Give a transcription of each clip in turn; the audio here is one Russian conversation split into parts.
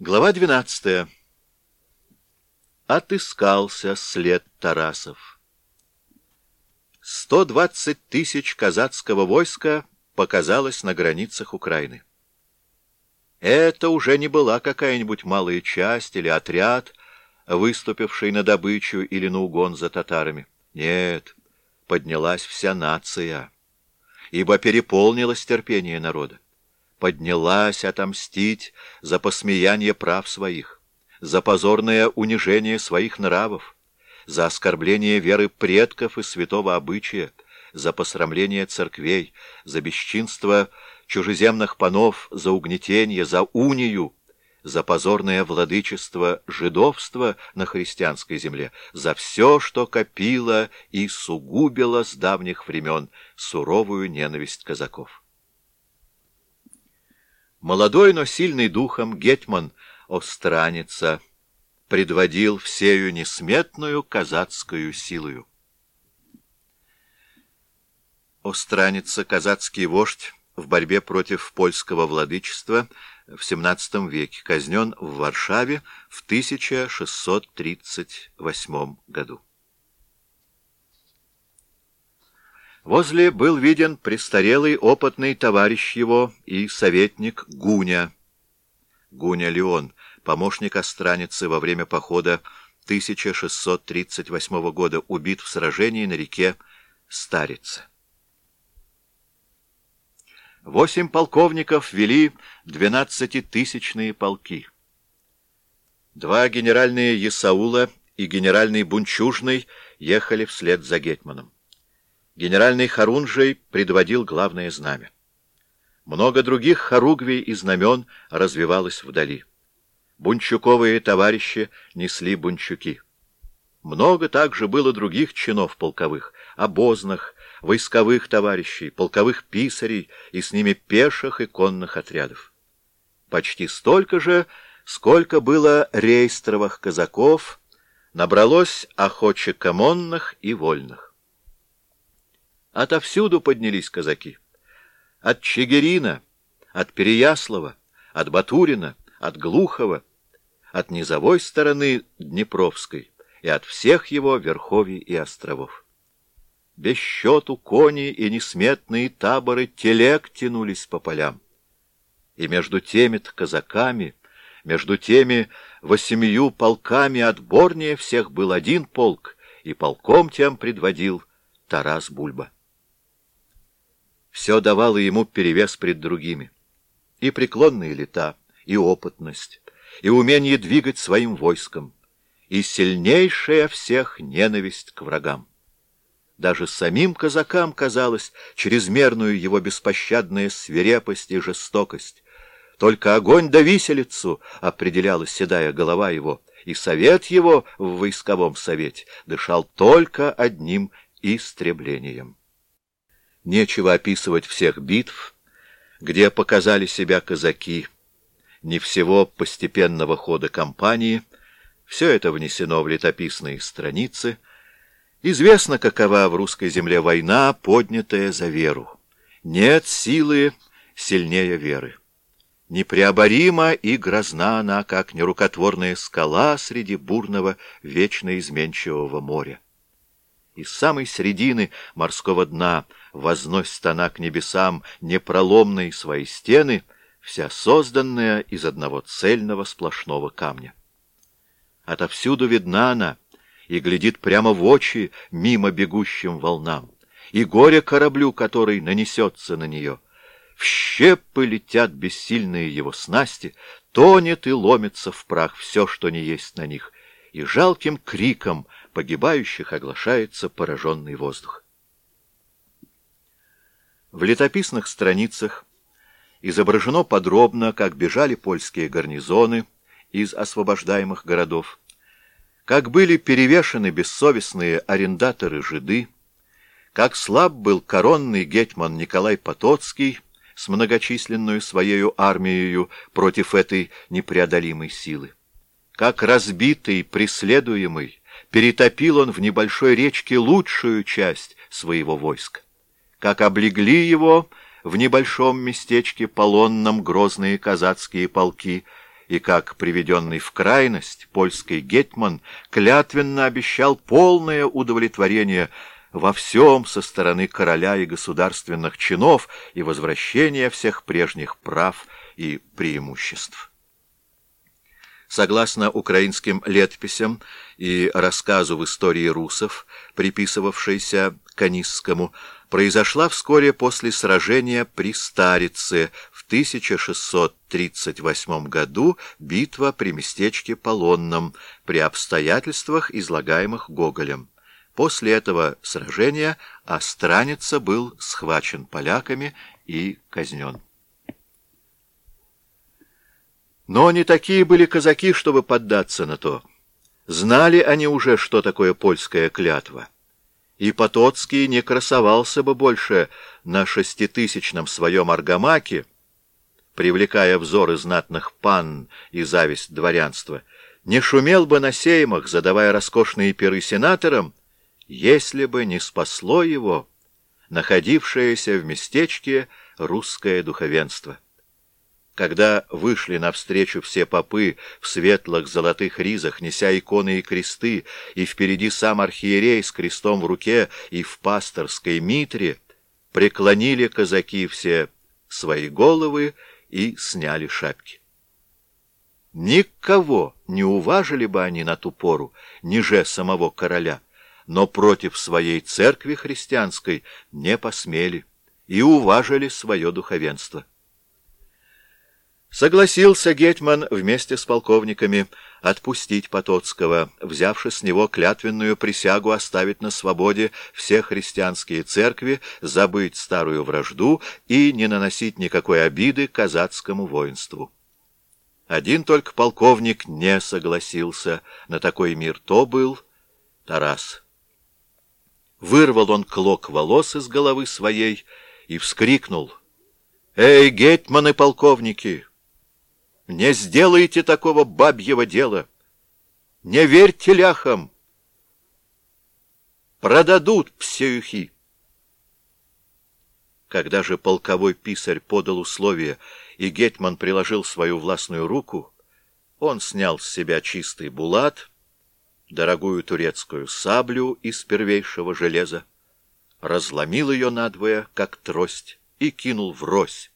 Глава 12. Отыскался след Тарасов. 120 тысяч казацкого войска показалось на границах Украины. Это уже не была какая-нибудь малая часть или отряд, выступивший на добычу или на угон за татарами. Нет, поднялась вся нация, ибо переполнилось терпение народа поднялась отомстить за посмеяние прав своих, за позорное унижение своих нравов, за оскорбление веры предков и святого обычая, за посрамление церквей, за бесчинство чужеземных панов, за угнетение, за унию, за позорное владычество жидовства на христианской земле, за все, что копило и сугубило с давних времен суровую ненависть казаков. Молодой, но сильный духом Гетман Остраница предводил всею несметную казацкую силою. Остраница, казацкий вождь, в борьбе против польского владычества в XVII веке, казнен в Варшаве в 1638 году. Возле был виден престарелый опытный товарищ его и советник Гуня. Гуня Леон, помощник Остраницы во время похода 1638 года, убит в сражении на реке Старица. Восемь полковников вели двенадцатитысячные полки. Два генеральные Есаула и генеральный Бунчужный ехали вслед за Гетманом. Генеральный Харунжий предводил главное знамя. Много других хоругвий и знамен развивалось вдали. Бунчуковые товарищи несли бунчуки. Много также было других чинов полковых, обозных, войсковых товарищей, полковых писарей и с ними пеших и конных отрядов. Почти столько же, сколько было рейстровых казаков, набралось охочекомонных и вольных. Отовсюду поднялись казаки. От Чигирина, от Переяслава, от Батурина, от Глухова, от низовой стороны Днепровской и от всех его верховий и островов. Без счету кони и несметные таборы телег тянулись по полям. И между теми-то казаками, между теми восемью полками отборнее всех был один полк, и полком тем предводил Тарас Бульба все давало ему перевес пред другими. И преклонные лета, и опытность, и умение двигать своим войском, и сильнейшая всех ненависть к врагам. Даже самим казакам казалось чрезмерную его беспощадная свирепость и жестокость. Только огонь да виселицу определяла седая голова его, и совет его в войсковом совете дышал только одним истреблением. Нечего описывать всех битв, где показали себя казаки, не всего постепенного хода кампании, все это внесено в летописные страницы. Известно, какова в русской земле война, поднятая за веру. Нет силы сильнее веры. Непреоборима и грозна она, как нерукотворная скала среди бурного, вечно изменчивого моря. Из самой середины морского дна возносит она к небесам непроломные свои стены, вся созданная из одного цельного сплошного камня. Отовсюду видна она и глядит прямо в очи мимо бегущим волнам, и горе кораблю, который нанесется на нее. В щепы летят бессильные его снасти, тонет и ломится в прах все, что не есть на них, и жалким криком погибающих оглашается пораженный воздух. В летописных страницах изображено подробно, как бежали польские гарнизоны из освобождаемых городов, как были перевешены бессовестные арендаторы-жиды, как слаб был коронный гетман Николай Потоцкий с многочисленную своею армией против этой непреодолимой силы, как разбитый, преследуемый, перетопил он в небольшой речке лучшую часть своего войска как облегли его в небольшом местечке полонном грозные казацкие полки, и как приведенный в крайность польский гетман клятвенно обещал полное удовлетворение во всем со стороны короля и государственных чинов и возвращение всех прежних прав и преимуществ. Согласно украинским летописям и рассказу в истории русов, приписывавшейся Канисскому, произошла вскоре после сражения при Старице в 1638 году битва при местечке Полонном при обстоятельствах, излагаемых Гоголем. После этого сражения Остраница был схвачен поляками и казнен. Но не такие были казаки, чтобы поддаться на то. Знали они уже, что такое польская клятва. И Потоцкий не красовался бы больше на шеститысячном своем аргамаке, привлекая взоры знатных пан и зависть дворянства, не шумел бы на сеймах, задавая роскошные пиры сенаторам, если бы не спасло его находившееся в местечке русское духовенство когда вышли навстречу все попы в светлых золотых ризах, неся иконы и кресты, и впереди сам архиерей с крестом в руке и в пасторской митре, преклонили казаки все свои головы и сняли шапки. Никого не уважили бы они на ту пору, ниже самого короля, но против своей церкви христианской не посмели и уважили свое духовенство. Согласился Гетман вместе с полковниками отпустить Потоцкого, взявши с него клятвенную присягу оставить на свободе все христианские церкви, забыть старую вражду и не наносить никакой обиды казацкому воинству. Один только полковник не согласился на такой мир, то был Тарас. Вырвал он клок волос из головы своей и вскрикнул. «Эй, гетманы полковники!» Не сделайте такого бабьего дела. Не верьте ляхам. Продадут псеюхи. Когда же полковой писарь подал условия, и Гетман приложил свою властную руку, он снял с себя чистый булат, дорогую турецкую саблю из первейшего железа, разломил ее надвое, как трость, и кинул врозь,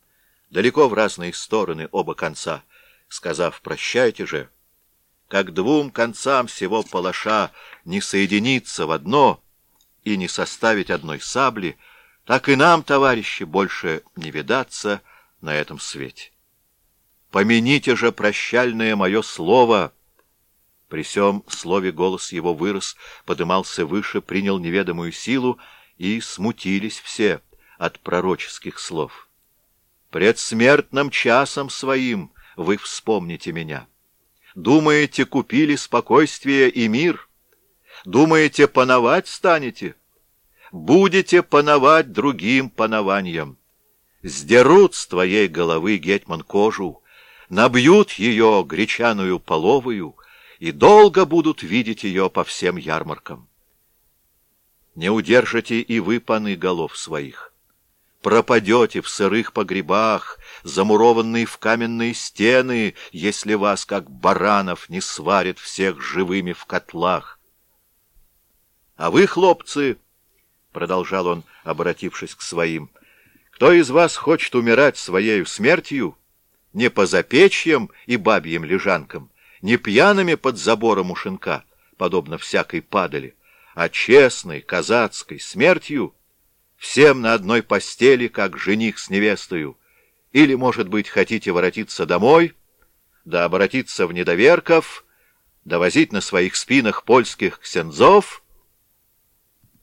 далеко в разные стороны оба конца — сказав «прощайте же», как двум концам всего палаша не соединиться в одно и не составить одной сабли, так и нам, товарищи, больше не видаться на этом свете. Помяните же прощальное мое слово. При сём слове голос его вырос, подымался выше, принял неведомую силу, и смутились все от пророческих слов. Пред смертным часом своим вы вспомните меня. Думаете, купили спокойствие и мир? Думаете, пановать станете? Будете пановать другим панованием. Сдерут с твоей головы, гетман, кожу, набьют ее гречаную половую и долго будут видеть ее по всем ярмаркам. Не удержите и вы паны голов своих пропадете в сырых погребах, замурованные в каменные стены, если вас, как баранов, не сварят всех живыми в котлах. А вы, хлопцы, — продолжал он, обратившись к своим, — кто из вас хочет умирать своею смертью, не по запечьям и бабьим лежанкам, не пьяными под забором у шинка, подобно всякой падали, а честной казацкой смертью — всем на одной постели, как жених с невестою. Или, может быть, хотите воротиться домой, да обратиться в недоверков, да возить на своих спинах польских ксензов?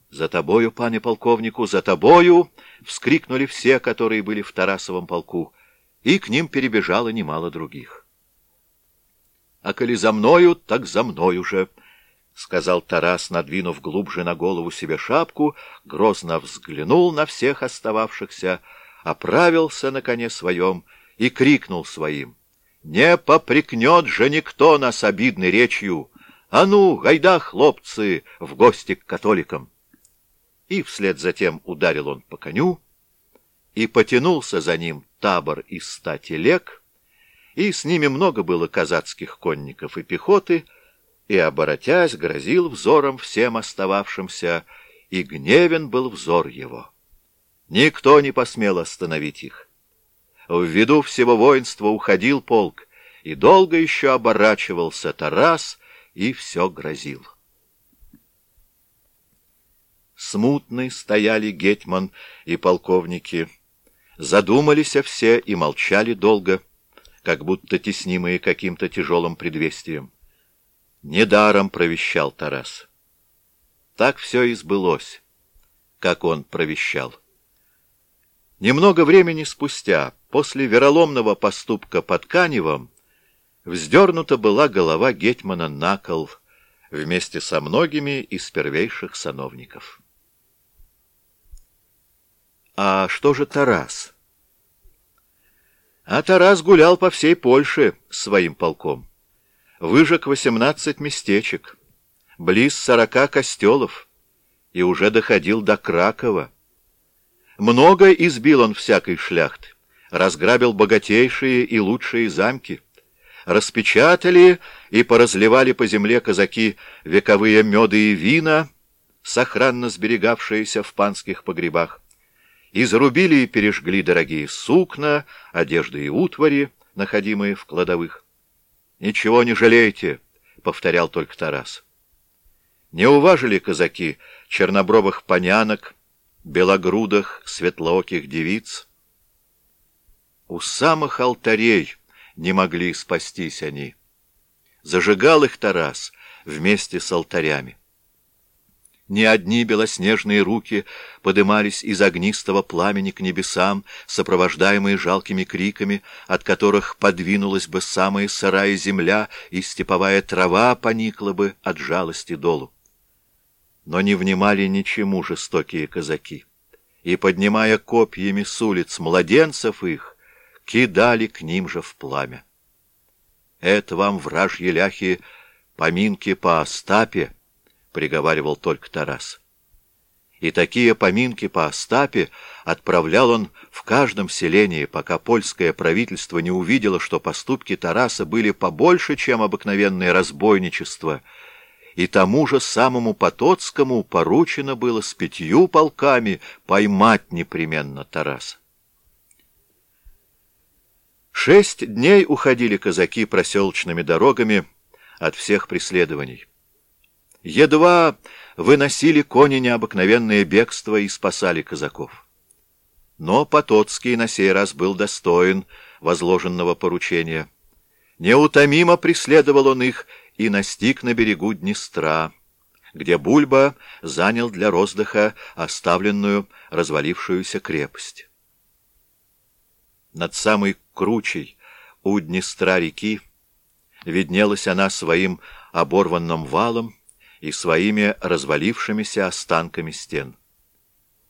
«За тобою, пане полковнику, за тобою!» — вскрикнули все, которые были в Тарасовом полку, и к ним перебежало немало других. «А коли за мною, так за мною же!» — сказал Тарас, надвинув глубже на голову себе шапку, грозно взглянул на всех остававшихся, оправился на коне своем и крикнул своим. «Не попрекнет же никто нас обидной речью! А ну, гайда, хлопцы, в гости к католикам!» И вслед за тем ударил он по коню, и потянулся за ним табор из ста телег, и с ними много было казацких конников и пехоты, и, оборотясь, грозил взором всем остававшимся, и гневен был взор его. Никто не посмел остановить их. В виду всего воинства уходил полк, и долго еще оборачивался Тарас и все грозил. Смутны стояли гетьман и полковники, задумались все и молчали долго, как будто теснимые каким-то тяжелым предвестием. Недаром провещал Тарас. Так все и сбылось, как он провещал. Немного времени спустя, после вероломного поступка под Каневом, вздернута была голова Гетмана на кол вместе со многими из первейших сановников. А что же Тарас? А Тарас гулял по всей Польше своим полком. Выжег восемнадцать местечек, близ сорока костелов, и уже доходил до Кракова. Много избил он всякой шляхты, разграбил богатейшие и лучшие замки. Распечатали и поразливали по земле казаки вековые меды и вина, сохранно сберегавшиеся в панских погребах. Изрубили и пережгли дорогие сукна, одежды и утвари, находимые в кладовых. «Ничего не жалейте», — повторял только Тарас. Не уважили казаки чернобровых понянок, белогрудых, светлооких девиц. У самых алтарей не могли спастись они. Зажигал их Тарас вместе с алтарями. Не одни белоснежные руки подымались из огнистого пламени к небесам, сопровождаемые жалкими криками, от которых подвинулась бы самая сырая земля, и степовая трава поникла бы от жалости долу. Но не внимали ничему жестокие казаки, и, поднимая копьями с улиц младенцев их, кидали к ним же в пламя. Это вам, вражьи ляхи, поминки по Остапе, — приговаривал только Тарас. И такие поминки по Остапе отправлял он в каждом селении, пока польское правительство не увидело, что поступки Тараса были побольше, чем обыкновенное разбойничество, и тому же самому Потоцкому поручено было с пятью полками поймать непременно Тараса. Шесть дней уходили казаки проселочными дорогами от всех преследований. Едва выносили кони необыкновенное бегство и спасали казаков. Но Потоцкий на сей раз был достоин возложенного поручения. Неутомимо преследовал он их и настиг на берегу Днестра, где Бульба занял для роздыха оставленную развалившуюся крепость. Над самой кручей у Днестра реки виднелась она своим оборванным валом, и своими развалившимися останками стен.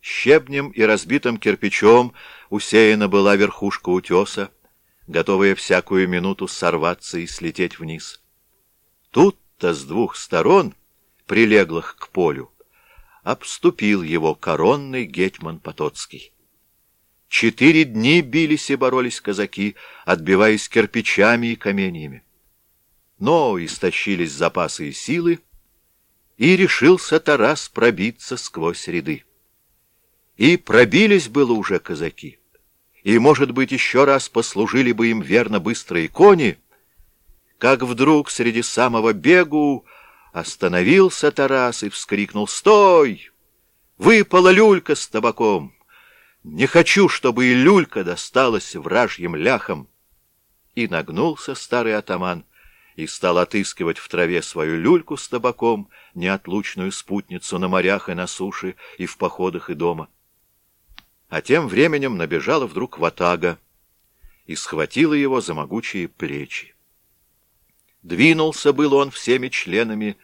Щебнем и разбитым кирпичом усеяна была верхушка утеса, готовая всякую минуту сорваться и слететь вниз. Тут-то с двух сторон, прилеглых к полю, обступил его коронный гетьман Потоцкий. Четыре дни бились и боролись казаки, отбиваясь кирпичами и каменьями. Но истощились запасы и силы, и решился Тарас пробиться сквозь ряды. И пробились было уже казаки, и, может быть, еще раз послужили бы им верно быстрые кони, как вдруг среди самого бегу остановился Тарас и вскрикнул «Стой! Выпала люлька с табаком! Не хочу, чтобы и люлька досталась вражьим ляхам!» И нагнулся старый атаман, и стал отыскивать в траве свою люльку с табаком, неотлучную спутницу на морях и на суше, и в походах и дома. А тем временем набежала вдруг ватага и схватила его за могучие плечи. Двинулся был он всеми членами,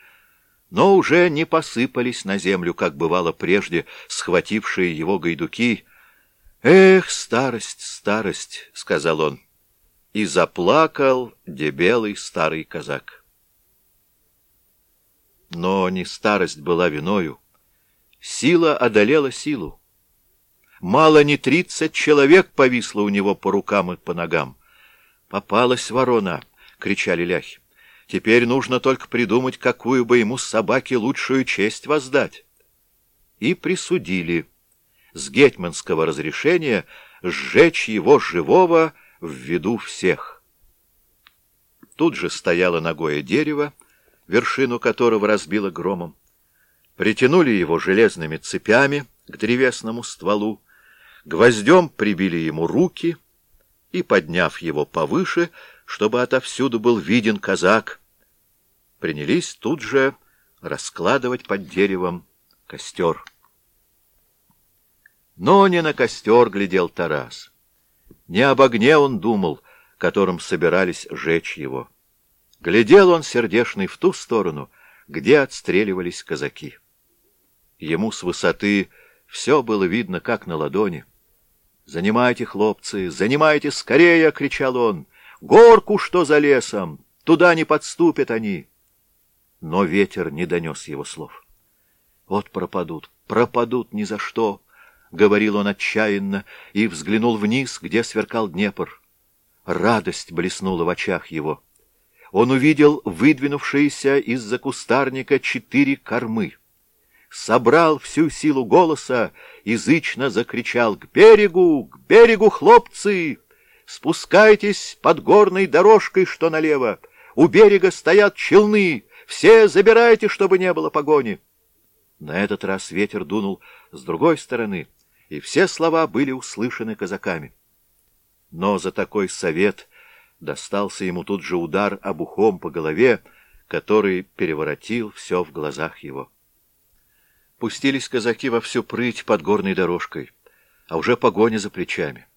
но уже не посыпались на землю, как бывало прежде, схватившие его гайдуки. «Эх, старость, старость!» — сказал он и заплакал дебелый старый казак. Но не старость была виною. Сила одолела силу. Мало не тридцать человек повисло у него по рукам и по ногам. «Попалась ворона!» — кричали ляхи. «Теперь нужно только придумать, какую бы ему собаке лучшую честь воздать». И присудили с гетманского разрешения сжечь его живого в виду всех. Тут же стояло ногое дерево, вершину которого разбило громом. Притянули его железными цепями к древесному стволу, гвоздем прибили ему руки и, подняв его повыше, чтобы отовсюду был виден казак, принялись тут же раскладывать под деревом костер. Но не на костер глядел Тарас. Не об огне он думал, которым собирались жечь его. Глядел он сердешный в ту сторону, где отстреливались казаки. Ему с высоты все было видно, как на ладони. «Занимайте, хлопцы, занимайте скорее!» — кричал он. «Горку, что за лесом! Туда не подступят они!» Но ветер не донес его слов. «Вот пропадут, пропадут ни за что!» — говорил он отчаянно и взглянул вниз, где сверкал Днепр. Радость блеснула в очах его. Он увидел выдвинувшиеся из-за кустарника четыре кормы собрал всю силу голоса, язычно закричал «К берегу! К берегу, хлопцы! Спускайтесь под горной дорожкой, что налево! У берега стоят челны! Все забирайте, чтобы не было погони!» На этот раз ветер дунул с другой стороны, и все слова были услышаны казаками. Но за такой совет достался ему тут же удар обухом по голове, который переворотил все в глазах его. Пустились казаки во всю прыть под горной дорожкой, а уже погоня за плечами.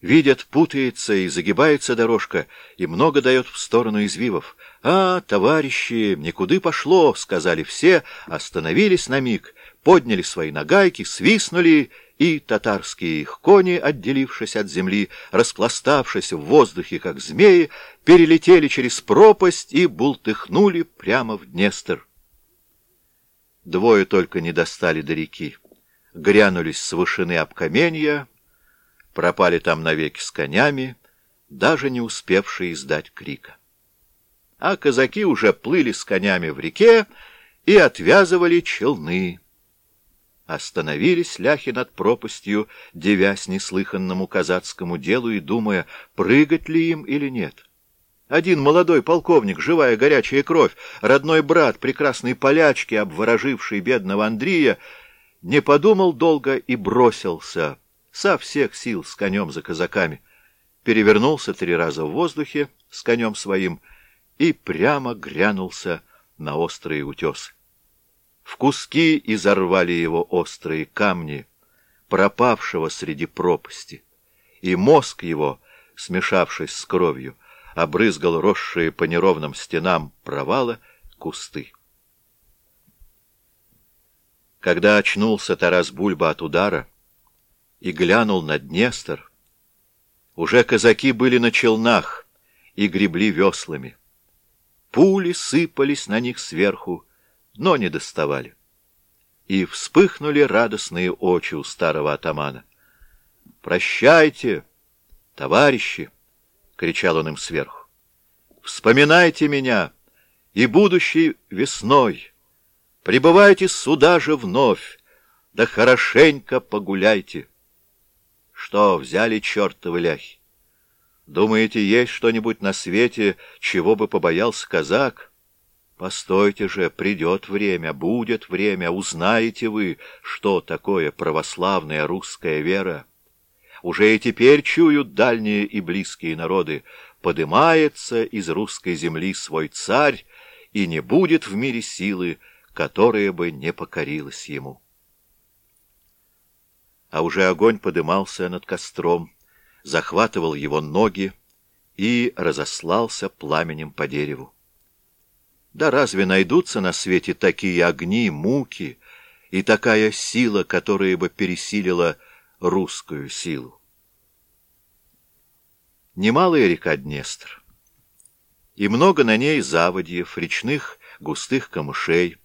Видят, путается и загибается дорожка, и много дает в сторону извивов. «А, товарищи, никуды пошло!» — сказали все, остановились на миг, подняли свои нагайки, свистнули, и татарские их кони, отделившись от земли, распластавшись в воздухе, как змеи, перелетели через пропасть и бултыхнули прямо в Днестр. Двое только не достали до реки. Грянулись с вышины об каменья, пропали там навеки с конями, даже не успевшие издать крика. А казаки уже плыли с конями в реке и отвязывали челны. Остановились ляхи над пропастью, девясь неслыханному казацкому делу и думая, прыгать ли им или нет. Один молодой полковник, живая горячая кровь, родной брат прекрасной полячки, обвороживший бедного Андрея, не подумал долго и бросился со всех сил с конем за казаками, перевернулся три раза в воздухе с конем своим и прямо грянулся на острые утесы. В куски изорвали его острые камни, пропавшего среди пропасти, и мозг его, смешавшись с кровью, обрызгал росшие по неровным стенам провала кусты. Когда очнулся Тарас Бульба от удара и глянул на Днестр, уже казаки были на челнах и гребли веслами. Пули сыпались на них сверху, но не доставали. И вспыхнули радостные очи у старого атамана. «Прощайте, товарищи!» кричал он им сверху. «Вспоминайте меня и будущей весной. Прибывайте сюда же вновь, да хорошенько погуляйте». Что, взяли чертовы ляхи? Думаете, есть что-нибудь на свете, чего бы побоялся казак? Постойте же, придет время, будет время, узнаете вы, что такое православная русская вера. Уже и теперь чуют дальние и близкие народы. Подымается из русской земли свой царь, и не будет в мире силы, которая бы не покорилась ему. А уже огонь подымался над костром, захватывал его ноги и разослался пламенем по дереву. Да разве найдутся на свете такие огни, муки и такая сила, которая бы пересилила русскую силу. Немалая река Днестр, и много на ней заводьев, речных густых камышей,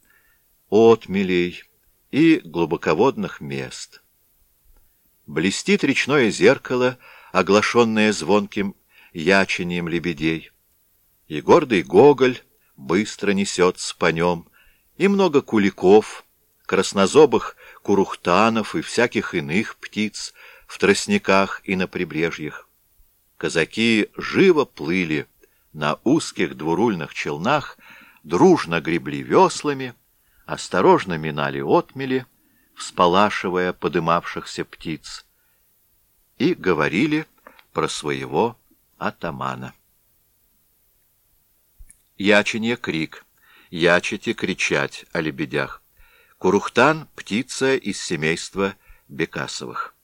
отмелей и глубоководных мест. Блестит речное зеркало, оглашенное звонким ячением лебедей. И гордый Гоголь быстро несется по нем, и много куликов, краснозобых курухтанов и всяких иных птиц в тростниках и на прибрежьях. Казаки живо плыли на узких двурульных челнах, дружно гребли веслами, осторожно минали отмели, всполашивая подымавшихся птиц, и говорили про своего атамана. Яченье — крик, ячите — кричать о лебедях. Курухтан — птица из семейства Бекасовых.